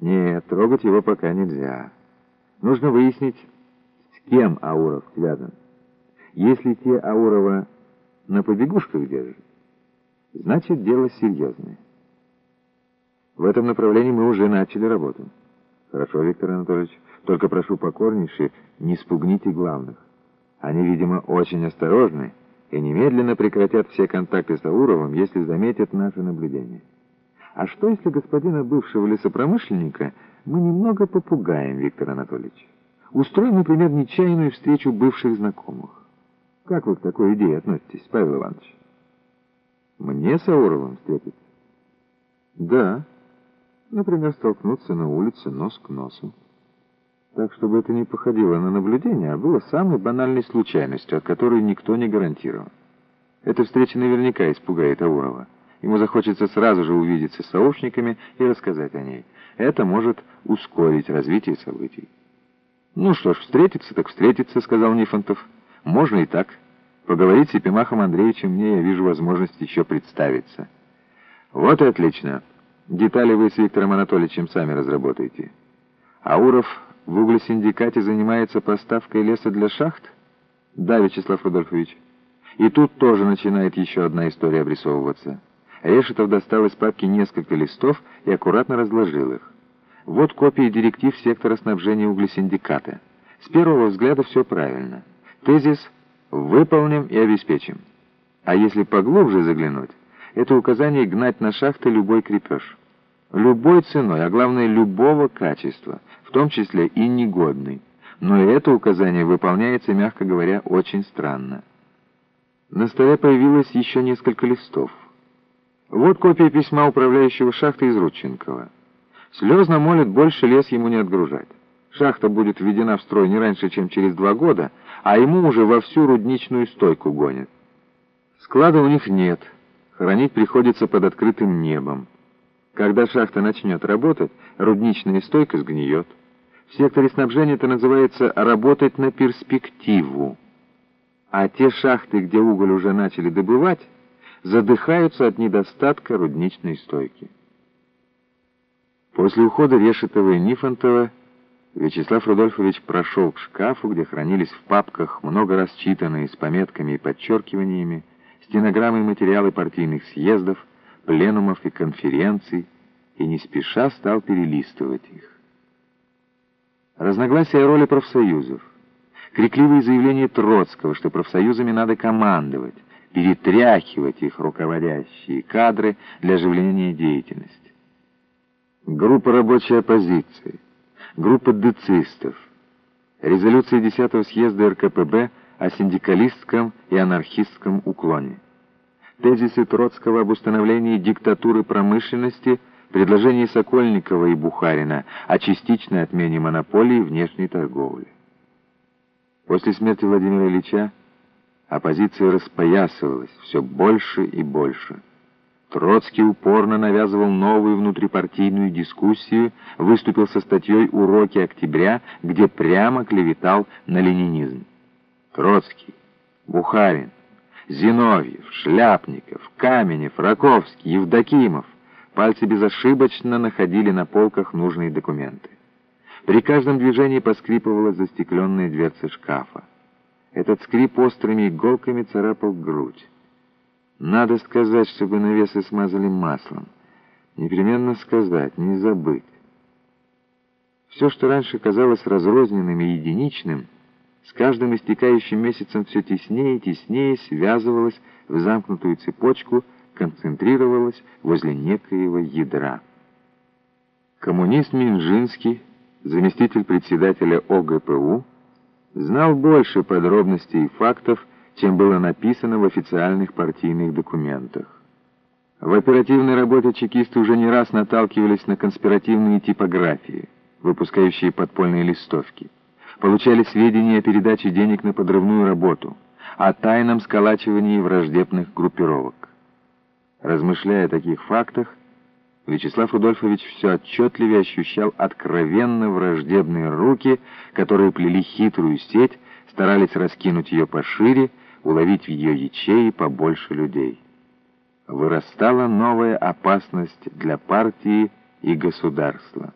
Нет, трогать его пока нельзя. Нужно выяснить, с кем Ауров связан. Если те Аурова на побегушках держат, значит дело серьезное. В этом направлении мы уже начали работу. Хорошо, Виктор Анатольевич, только прошу покорнейше, не спугните главных. Они, видимо, очень осторожны и немедленно прекратят все контакты с Ауровым, если заметят наше наблюдение. А что, если господина бывшего лесопромышленника мы немного попугаем, Виктор Анатольевич? Устроим, например, нечаянную встречу бывших знакомых. Как вы к такой идее относитесь, Павел Иванович? Мне с Ауровым встретиться? Да. Например, столкнуться на улице нос к носу. Так, чтобы это не походило на наблюдение, а было самой банальной случайностью, от которой никто не гарантирован. Эта встреча наверняка испугает Аурова. Ему захочется сразу же увидеться с сообщниками и рассказать о ней. Это может ускорить развитие событий. «Ну что ж, встретиться так встретиться», — сказал Нифонтов. Можно и так. Поговорить с Епимахом Андреевичем мне, я вижу возможность еще представиться. Вот и отлично. Детали вы с Виктором Анатольевичем сами разработаете. Ауров в углесиндикате занимается поставкой леса для шахт? Да, Вячеслав Рудольфович. И тут тоже начинает еще одна история обрисовываться. Решетов достал из папки несколько листов и аккуратно разложил их. Вот копии директив сектора снабжения углесиндиката. С первого взгляда все правильно. Тезис «выполним и обеспечим». А если поглубже заглянуть, это указание гнать на шахты любой крепеж. Любой ценой, а главное любого качества, в том числе и негодный. Но и это указание выполняется, мягко говоря, очень странно. На столе появилось еще несколько листов. Вот копия письма управляющего шахты из Рудченкова. Слезно молит больше лес ему не отгружать. Шахта будет введена в строй не раньше, чем через два года, а ему уже вовсю рудничную стойку гонят. Склада у них нет, хранить приходится под открытым небом. Когда шахта начнет работать, рудничная стойка сгниет. В секторе снабжения это называется «работать на перспективу». А те шахты, где уголь уже начали добывать, задыхаются от недостатка рудничной стойки. После ухода Решетова и Нифонтова Вячеслав Рудольфович прошел к шкафу, где хранились в папках много раз читанные с пометками и подчеркиваниями, стенограммы и материалы партийных съездов, пленумов и конференций, и не спеша стал перелистывать их. Разногласия роли профсоюзов, крикливые заявления Троцкого, что профсоюзами надо командовать, перетряхивать их руководящие кадры для оживления деятельности. Группа рабочей оппозиции — группа децистов, резолюция 10-го съезда РКПБ о синдикалистском и анархистском уклоне, тезисы Троцкого об установлении диктатуры промышленности, предложение Сокольникова и Бухарина о частичной отмене монополии внешней торговли. После смерти Владимира Ильича оппозиция распоясывалась все больше и больше. Троцкий упорно навязывал новую внутрипартийную дискуссию, выступил со статьей «Уроки октября», где прямо клеветал на ленинизм. Троцкий, Бухарин, Зиновьев, Шляпников, Каменев, Раковский, Евдокимов пальцы безошибочно находили на полках нужные документы. При каждом движении поскрипывала застекленная дверца шкафа. Этот скрип острыми иголками царапал грудь. Надо сказать, чтобы навесы смазали маслом. Непременно сказать, не забыть. Все, что раньше казалось разрозненным и единичным, с каждым истекающим месяцем все теснее и теснее связывалось в замкнутую цепочку, концентрировалось возле некоего ядра. Коммунист Минжинский, заместитель председателя ОГПУ, знал больше подробностей и фактов, чем было написано в официальных партийных документах. В оперативной работе чекисты уже не раз наталкивались на конспиративные типографии, выпускающие подпольные листовки. Получали сведения о передаче денег на подрывную работу, о тайном сколачивании враждебных группировок. Размышляя о таких фактах, Вячеслав Рудольфович все отчетливее ощущал откровенно враждебные руки, которые плели хитрую сеть, старались раскинуть ее пошире, уловить в ее ячеи побольше людей. Вырастала новая опасность для партии и государства.